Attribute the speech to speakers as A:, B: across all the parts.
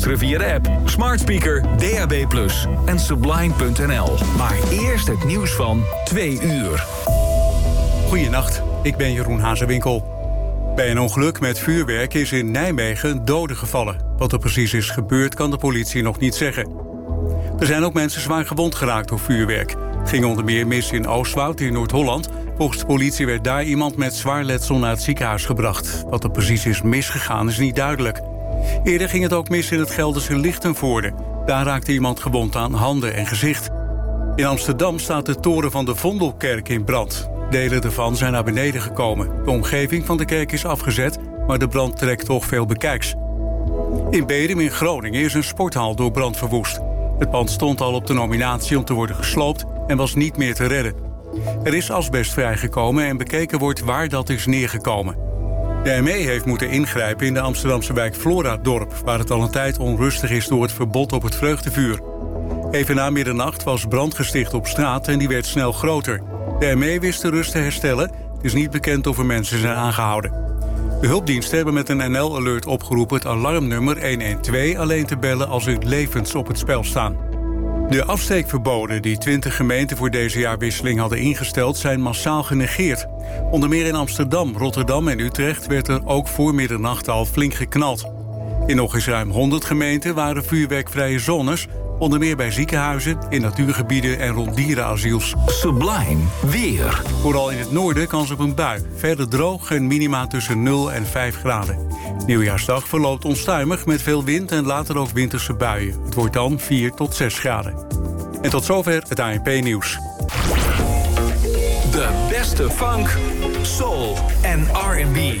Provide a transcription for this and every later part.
A: Beluisteren via de app, smart speaker, DAB+, en sublime.nl. Maar eerst het nieuws van 2 uur.
B: Goedenacht, ik ben Jeroen Hazewinkel. Bij een ongeluk met vuurwerk is in Nijmegen een dode gevallen. Wat er precies is gebeurd kan de politie nog niet zeggen. Er zijn ook mensen zwaar gewond geraakt door vuurwerk. Het ging onder meer mis in Oostwoud in Noord-Holland. Volgens de politie werd daar iemand met zwaar letsel naar het ziekenhuis gebracht. Wat er precies is misgegaan is niet duidelijk. Eerder ging het ook mis in het Gelderse Lichtenvoorde. Daar raakte iemand gewond aan handen en gezicht. In Amsterdam staat de toren van de Vondelkerk in brand. Delen ervan zijn naar beneden gekomen. De omgeving van de kerk is afgezet, maar de brand trekt toch veel bekijks. In Bedum in Groningen is een sporthal door brand verwoest. Het pand stond al op de nominatie om te worden gesloopt en was niet meer te redden. Er is asbest vrijgekomen en bekeken wordt waar dat is neergekomen. De ME heeft moeten ingrijpen in de Amsterdamse wijk Floradorp... waar het al een tijd onrustig is door het verbod op het vreugdevuur. Even na middernacht was brand gesticht op straat en die werd snel groter. De ME wist de rust te herstellen. Het is niet bekend of er mensen zijn aangehouden. De hulpdiensten hebben met een NL-alert opgeroepen... het alarmnummer 112 alleen te bellen als er levens op het spel staan. De afsteekverboden die 20 gemeenten voor deze jaarwisseling hadden ingesteld... zijn massaal genegeerd. Onder meer in Amsterdam, Rotterdam en Utrecht... werd er ook voor middernacht al flink geknald. In nog eens ruim 100 gemeenten waren vuurwerkvrije zones... Onder meer bij ziekenhuizen, in natuurgebieden en rond dierenasiels.
A: Sublime weer.
B: Vooral in het noorden kans op een bui. Verder droog en minima tussen 0 en 5 graden. Nieuwjaarsdag verloopt onstuimig met veel wind en later ook winterse buien. Het wordt dan 4 tot 6 graden. En tot zover het ANP-nieuws.
A: De beste funk, soul en R&B.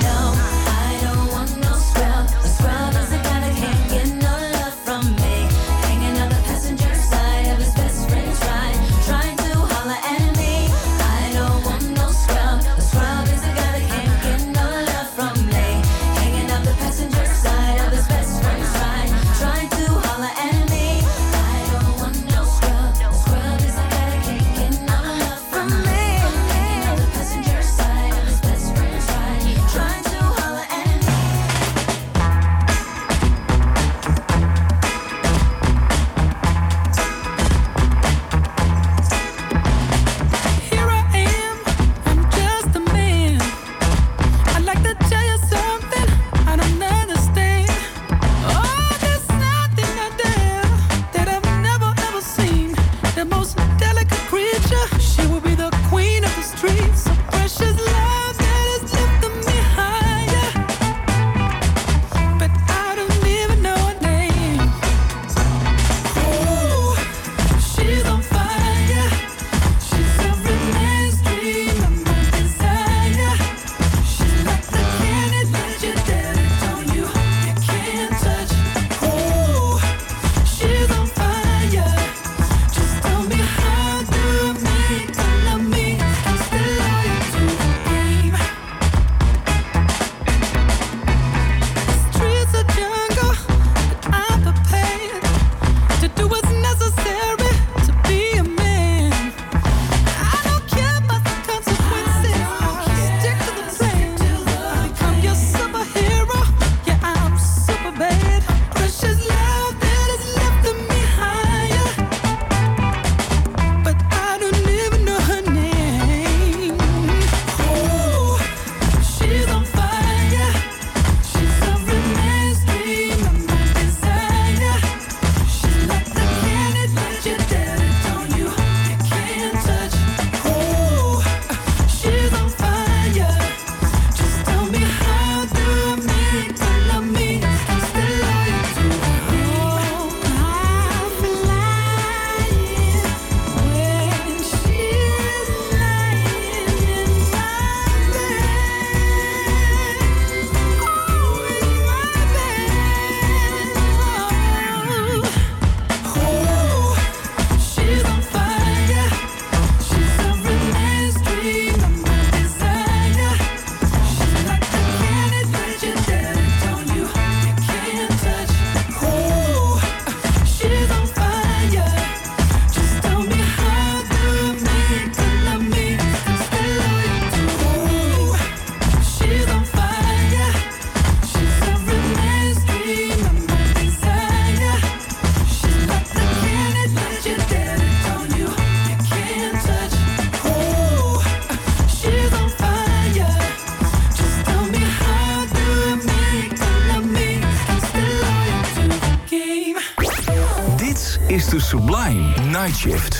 A: Night Shift.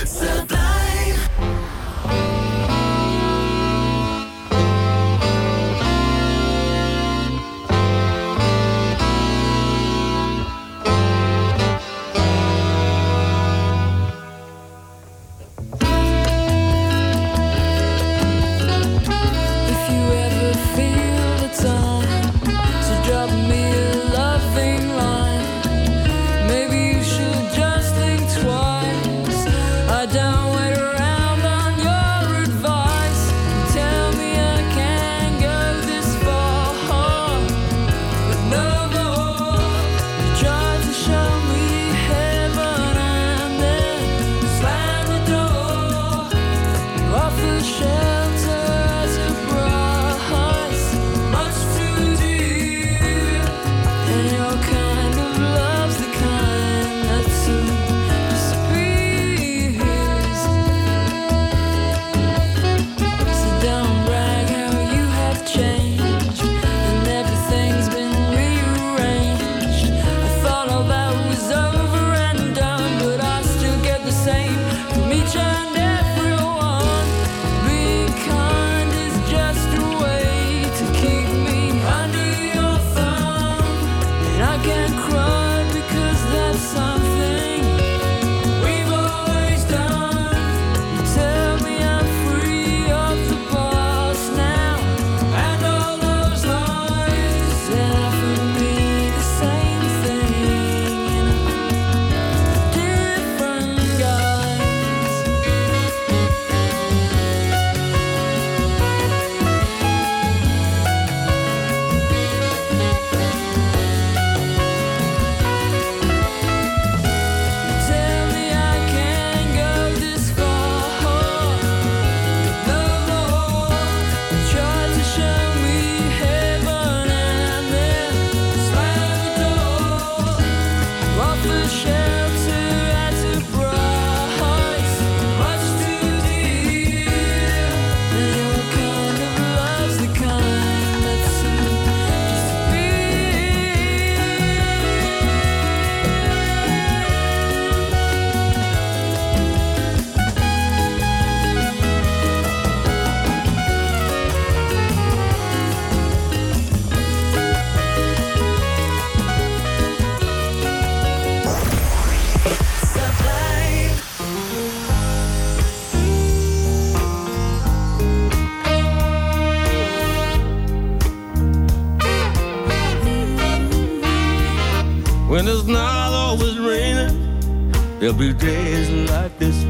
C: There'll be days like this.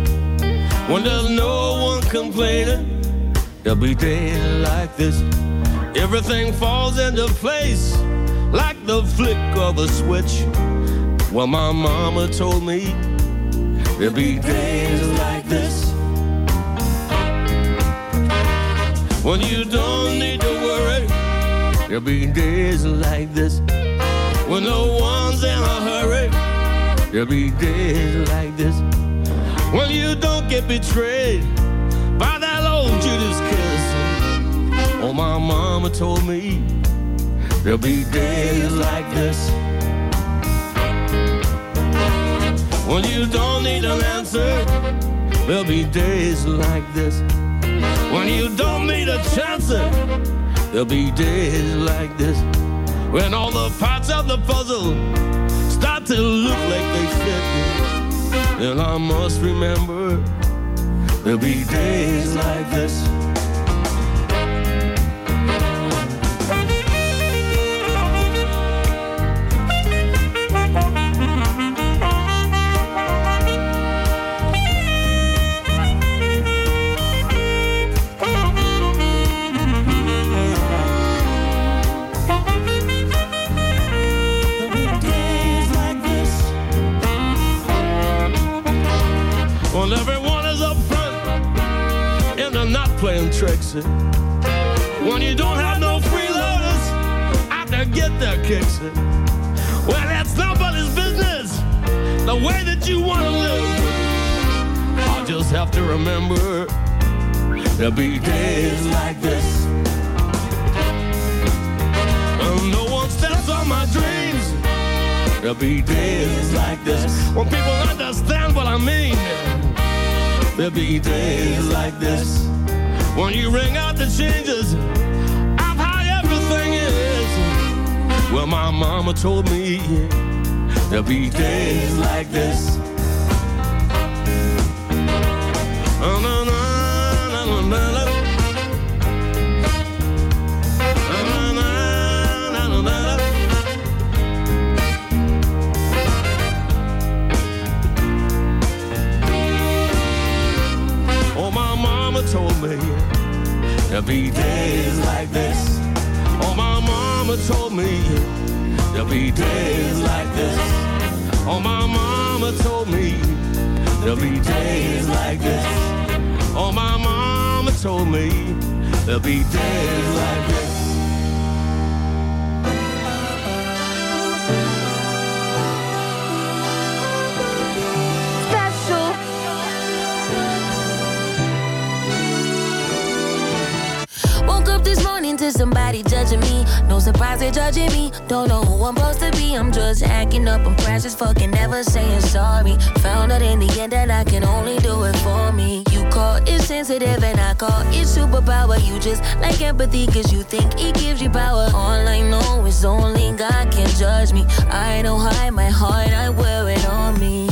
C: When there's no one complaining, there'll be days like this. Everything falls into place like the flick of a switch. Well, my mama told me there'll be days like this. When you don't need to worry, there'll be days like this. When no one's in a hurry, there'll be days like this. When you don't get betrayed by that old Judas kiss. Oh, my mama told me there'll be days like this. When you don't need an answer, there'll be days like this. When you don't need a chance, there'll be days like this. When all the parts of the puzzle start to look like they fit. me. Then I must remember there'll be days like this. Playing tricks. When you don't have no freeloaders out there get their kicks. Well, that's nobody's business. The way that you want to live. I just have to remember there'll be days like this. And no one steps on my dreams. There'll be days like this when people understand what I mean. There'll be days like this when you ring out the changes of how everything is. Well, my mama told me there'll be days like this. Be days like this. Oh, my mama told me there'll be days like this. Oh, my mama told me there'll be days like this. Oh, my mama told me there'll be days like this.
D: Somebody judging me. No surprise they're judging me. Don't know who I'm supposed to be. I'm just acting up. I'm precious, fucking never saying sorry. Found out in the end that I can only do it for me. You call it sensitive and I call it superpower. You just like empathy cause you think it gives you power. All I know is only God can judge me. I don't hide my heart, I wear it on me.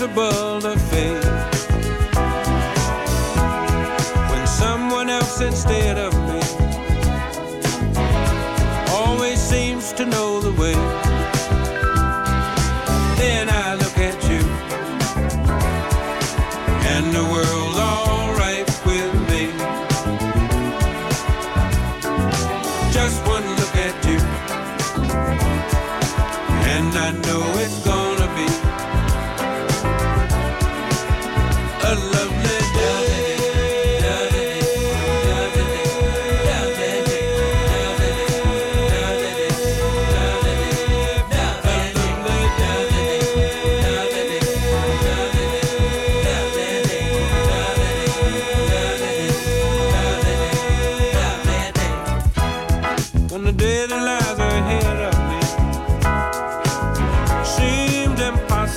E: possible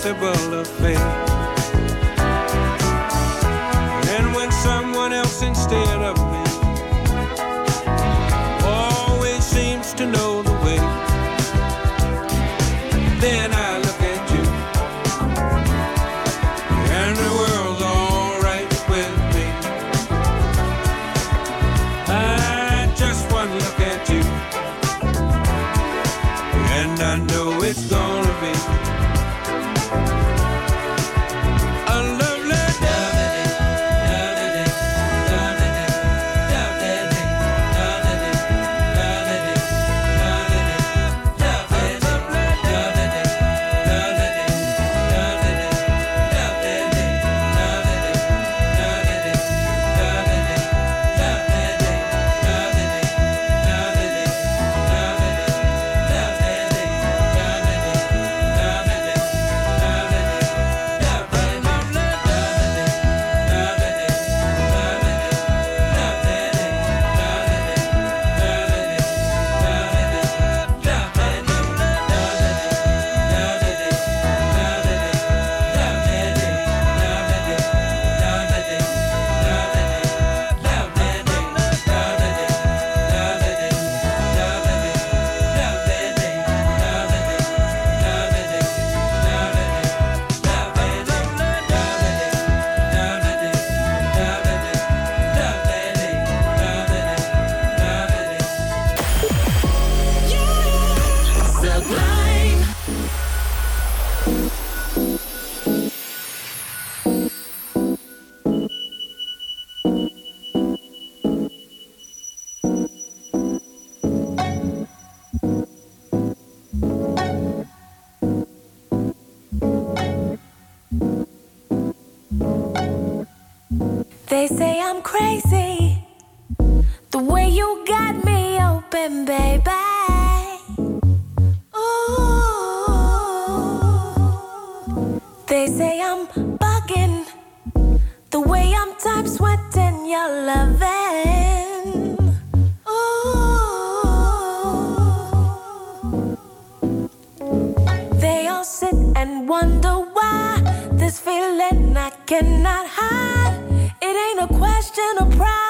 E: crucible of
F: fate
A: They say I'm crazy. The way you got me open, baby. Ooh. They say I'm bugging. The way I'm time sweating your loving. Ooh. They all sit and wonder why this feeling I cannot hide. A question of pride.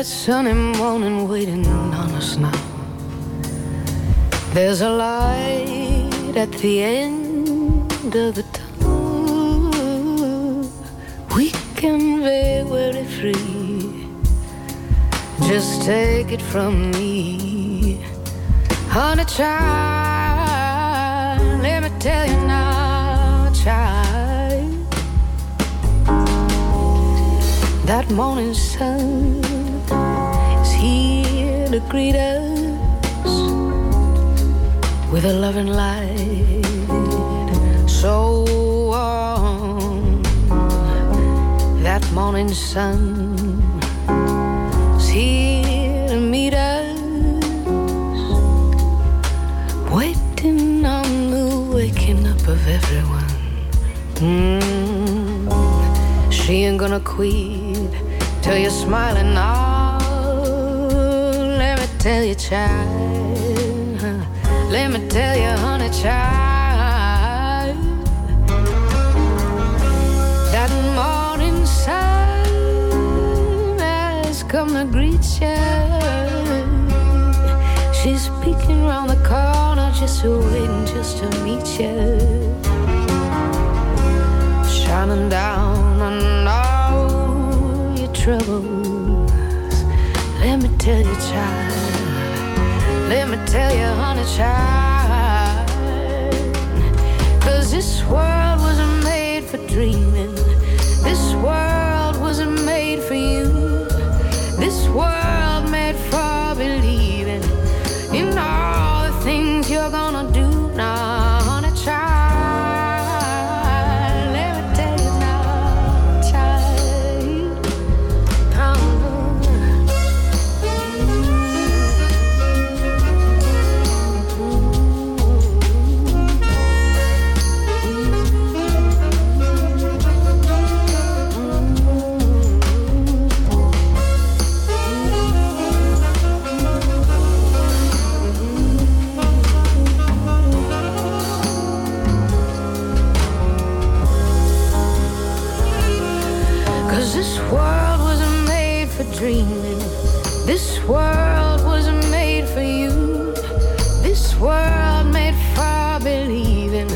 G: That sunny morning waiting on us now. There's a light at the end of the tunnel. We can be very free. Just take it from me, honey child. Let me tell you now, child. That morning sun greet us with a loving light so warm. That morning sun is here to meet us, waiting on the waking up of everyone. Mm. She ain't gonna quit till you're smiling now. Tell you, child. Let me tell you, honey, child. That morning sun has come to greet you. She's peeking round the corner, just waiting just to meet you shining down on all your troubles. Let me tell you, child. Let me tell you, honey, child. Cause this world wasn't made for dreaming. This world wasn't made dreaming. This world wasn't made for you. This world made for believing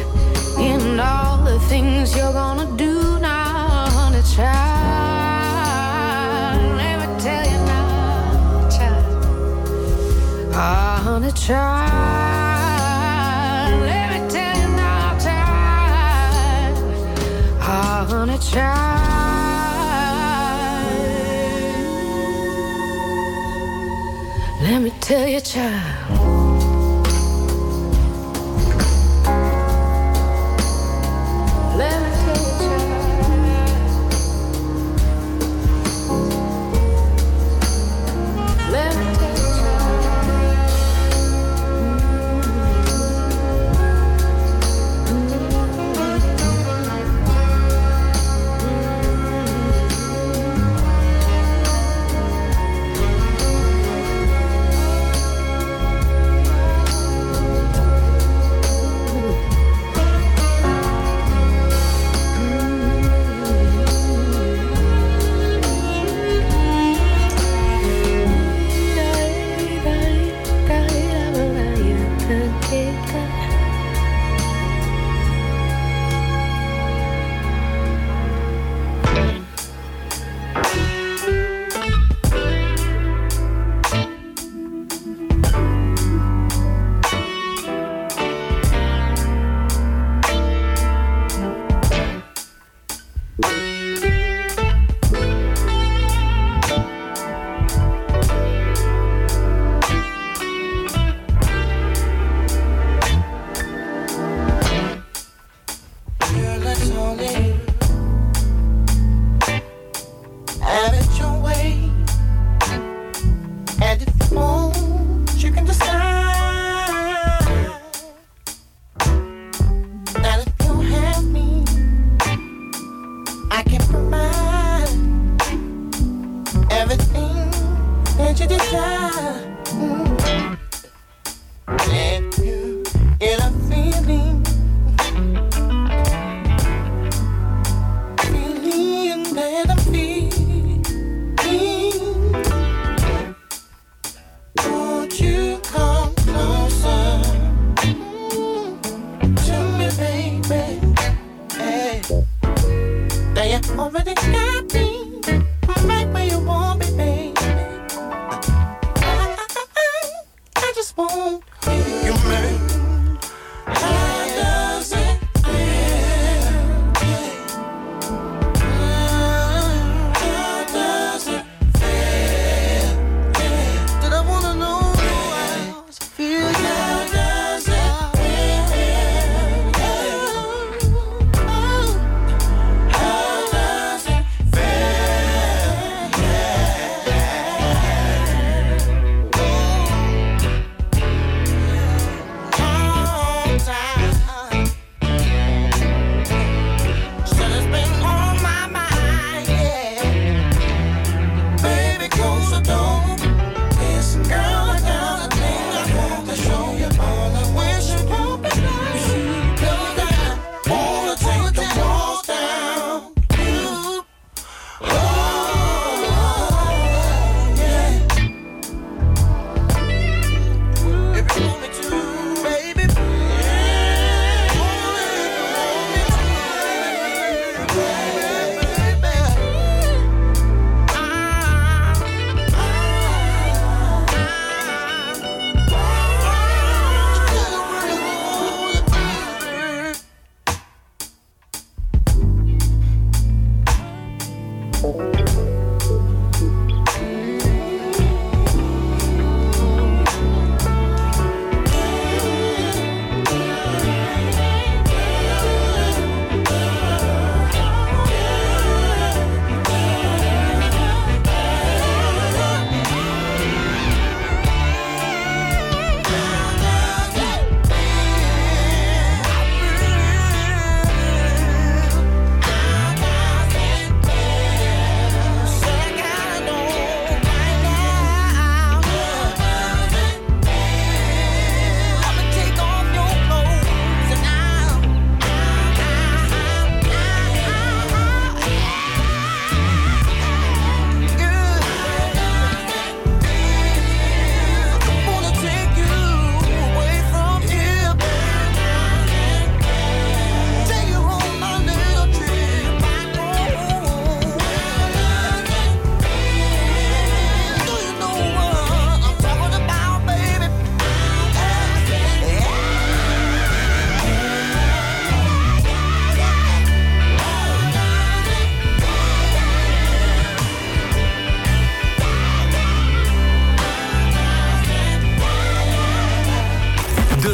G: in all the things you're gonna do now, honey, child. Let me tell you now, child. Ah, honey, child. Let me tell you now, child. Ah, honey, child. Tell you, child.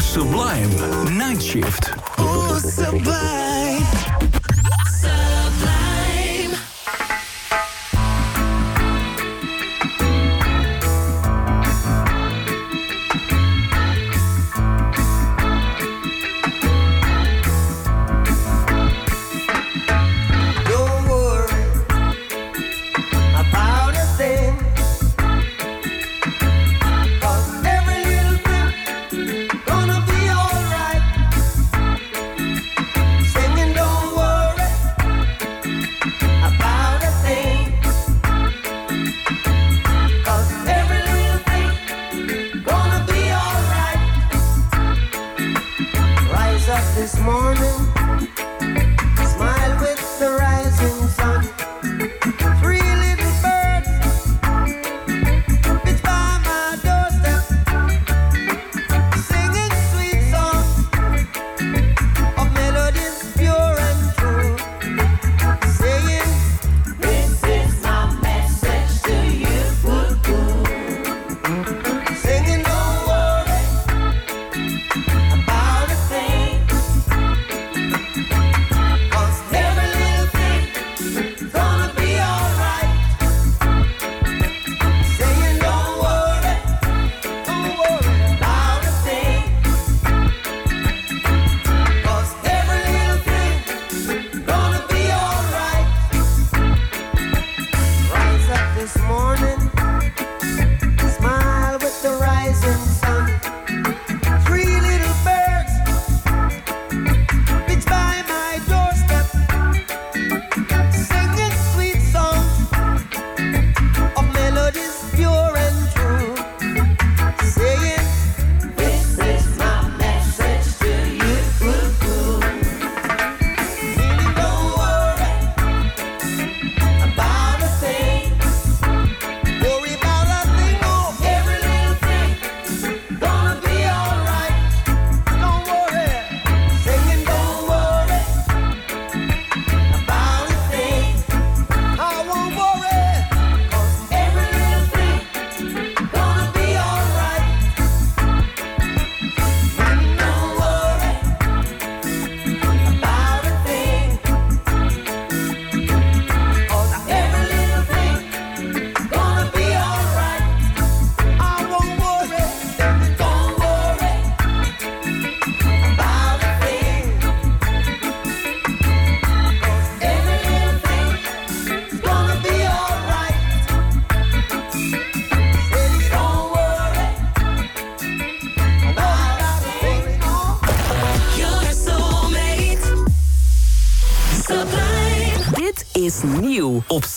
H: Sublime Night Shift.
I: Oh. Sublime.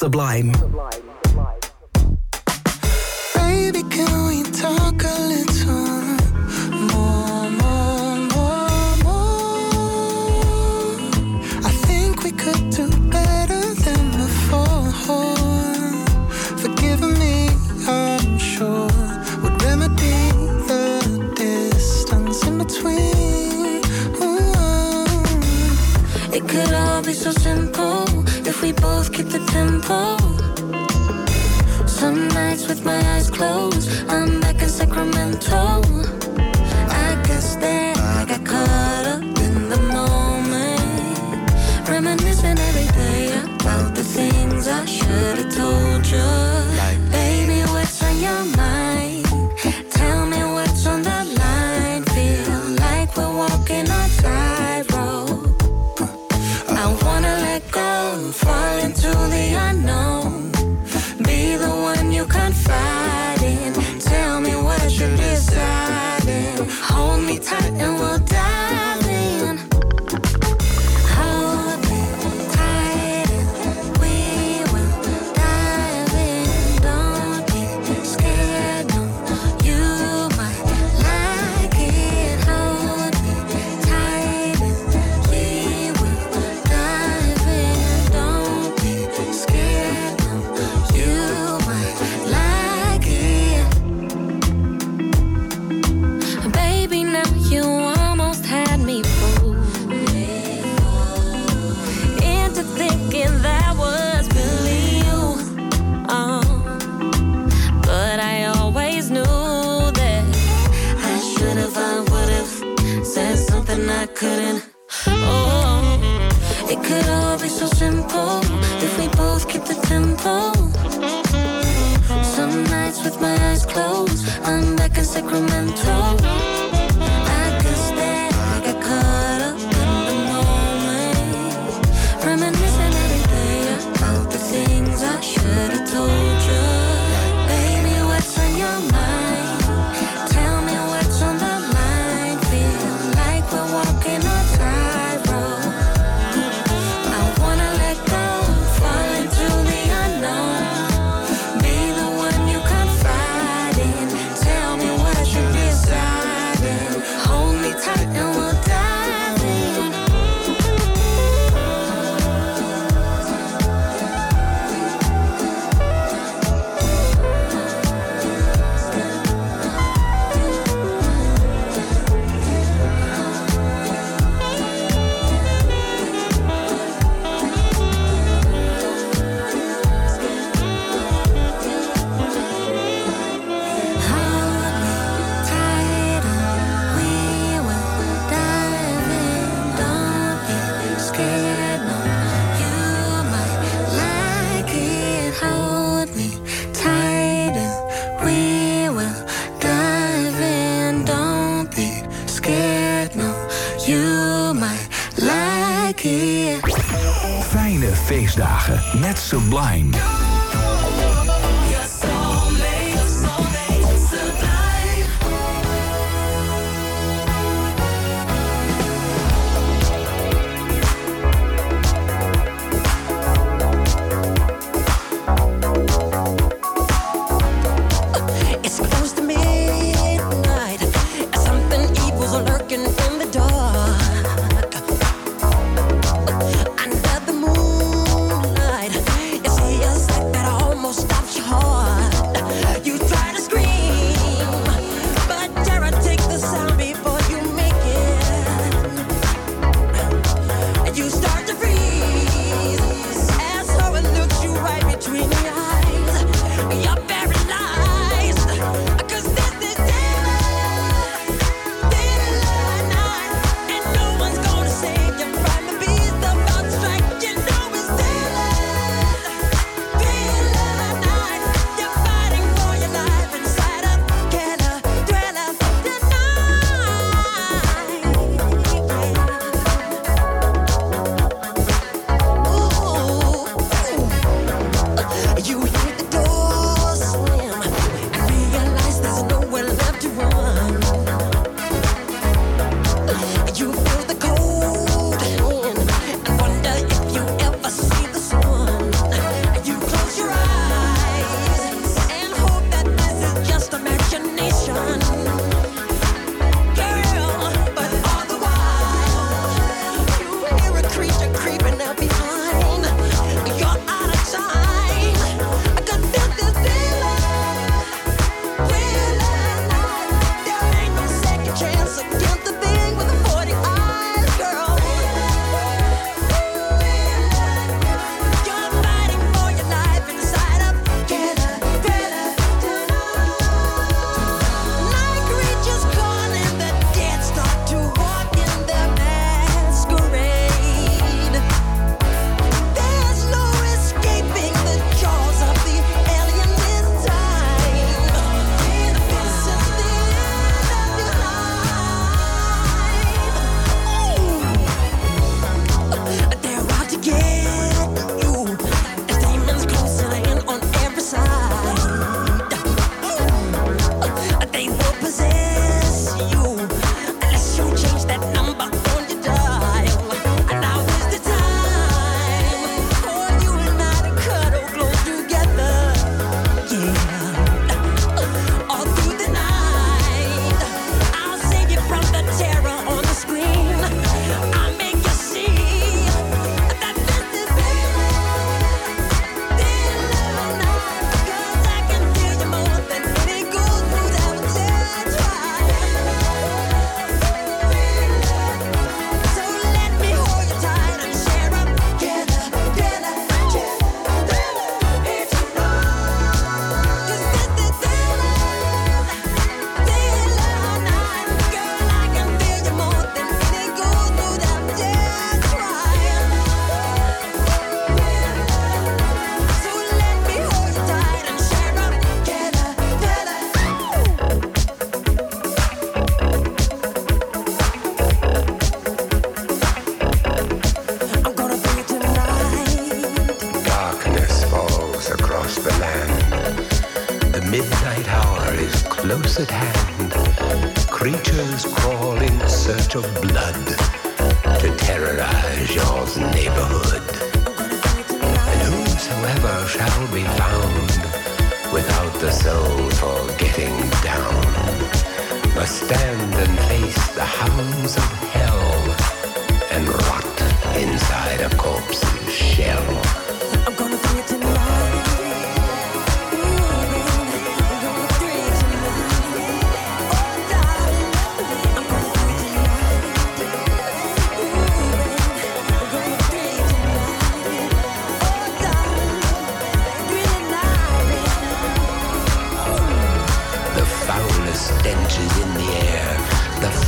I: Sublime.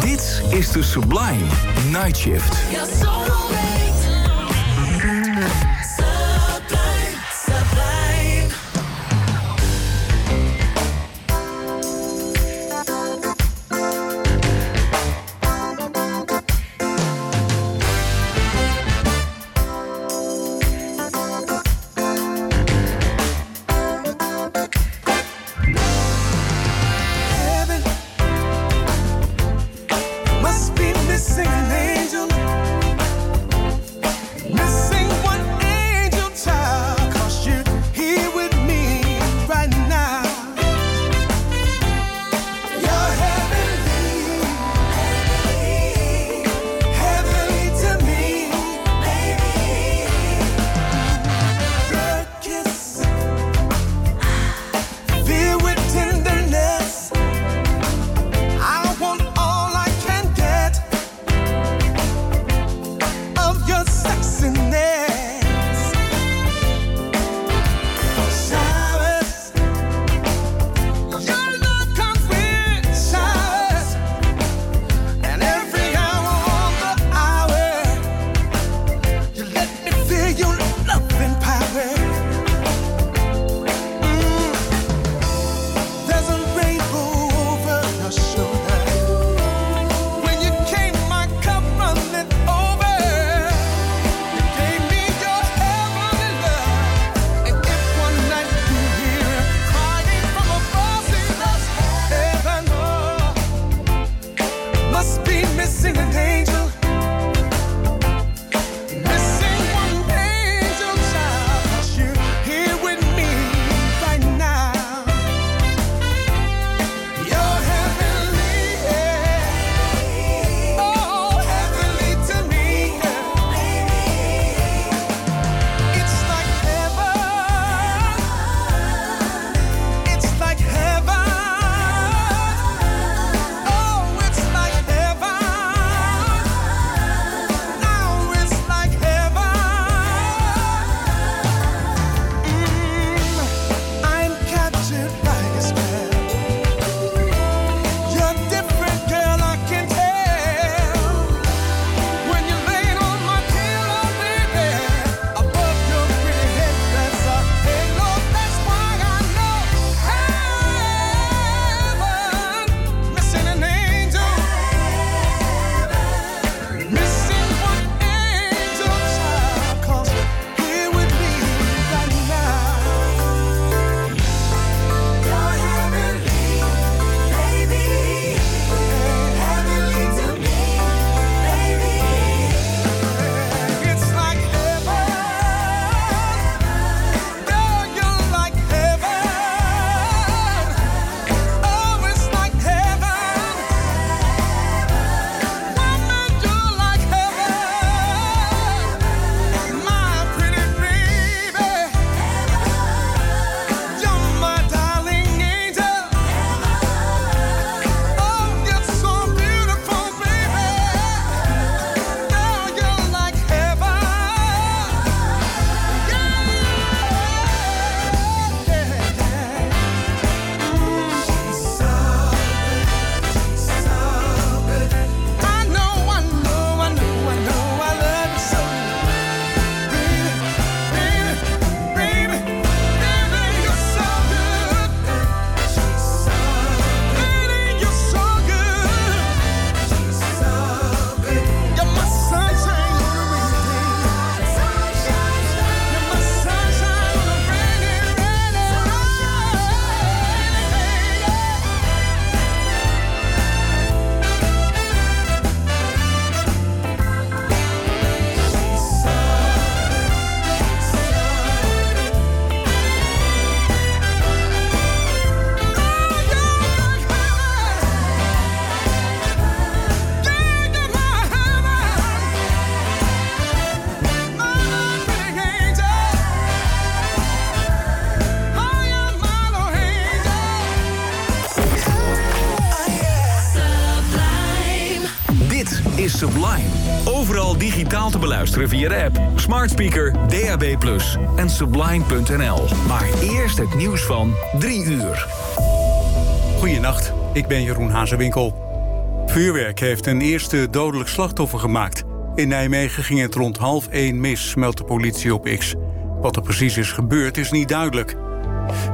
A: Dit is de Sublime Night Shift. Beluisteren via de app, smart speaker, DAB+, en sublime.nl. Maar eerst het nieuws van 3 uur.
B: Goedenacht, ik ben Jeroen Hazewinkel. Vuurwerk heeft een eerste dodelijk slachtoffer gemaakt. In Nijmegen ging het rond half één mis, meldt de politie op X. Wat er precies is gebeurd is niet duidelijk.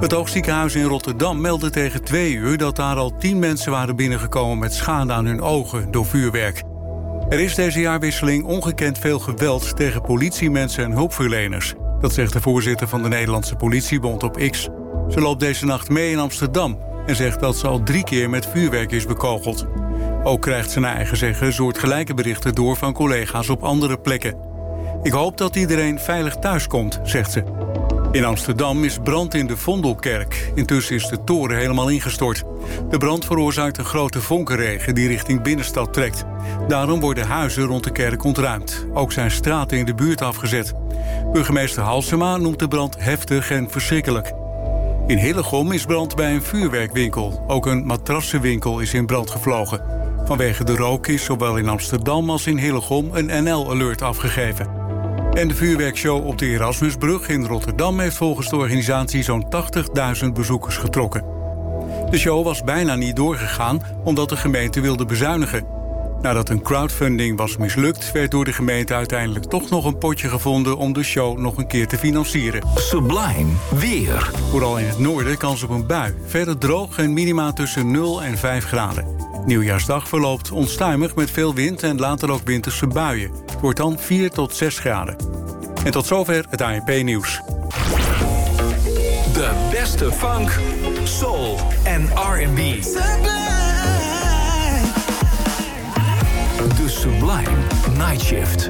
B: Het oogziekenhuis in Rotterdam meldde tegen twee uur... dat daar al tien mensen waren binnengekomen met schade aan hun ogen door vuurwerk. Er is deze jaarwisseling ongekend veel geweld tegen politiemensen en hulpverleners. Dat zegt de voorzitter van de Nederlandse politiebond op X. Ze loopt deze nacht mee in Amsterdam en zegt dat ze al drie keer met vuurwerk is bekogeld. Ook krijgt ze naar eigen zeggen soortgelijke berichten door van collega's op andere plekken. Ik hoop dat iedereen veilig thuiskomt, zegt ze. In Amsterdam is brand in de Vondelkerk. Intussen is de toren helemaal ingestort. De brand veroorzaakt een grote vonkenregen die richting binnenstad trekt. Daarom worden huizen rond de kerk ontruimd. Ook zijn straten in de buurt afgezet. Burgemeester Halsema noemt de brand heftig en verschrikkelijk. In Hillegom is brand bij een vuurwerkwinkel. Ook een matrassenwinkel is in brand gevlogen. Vanwege de rook is zowel in Amsterdam als in Hillegom een NL-alert afgegeven. En de vuurwerkshow op de Erasmusbrug in Rotterdam heeft volgens de organisatie zo'n 80.000 bezoekers getrokken. De show was bijna niet doorgegaan omdat de gemeente wilde bezuinigen. Nadat een crowdfunding was mislukt, werd door de gemeente uiteindelijk toch nog een potje gevonden om de show nog een keer te financieren.
A: Sublime weer.
B: Vooral in het noorden kans op een bui. Verder droog en minima tussen 0 en 5 graden. Nieuwjaarsdag verloopt onstuimig met veel wind en later ook winterse buien. Het wordt dan 4 tot 6 graden. En tot zover het ANP-nieuws.
A: De beste funk, soul en R&B. De Sublime Night Shift.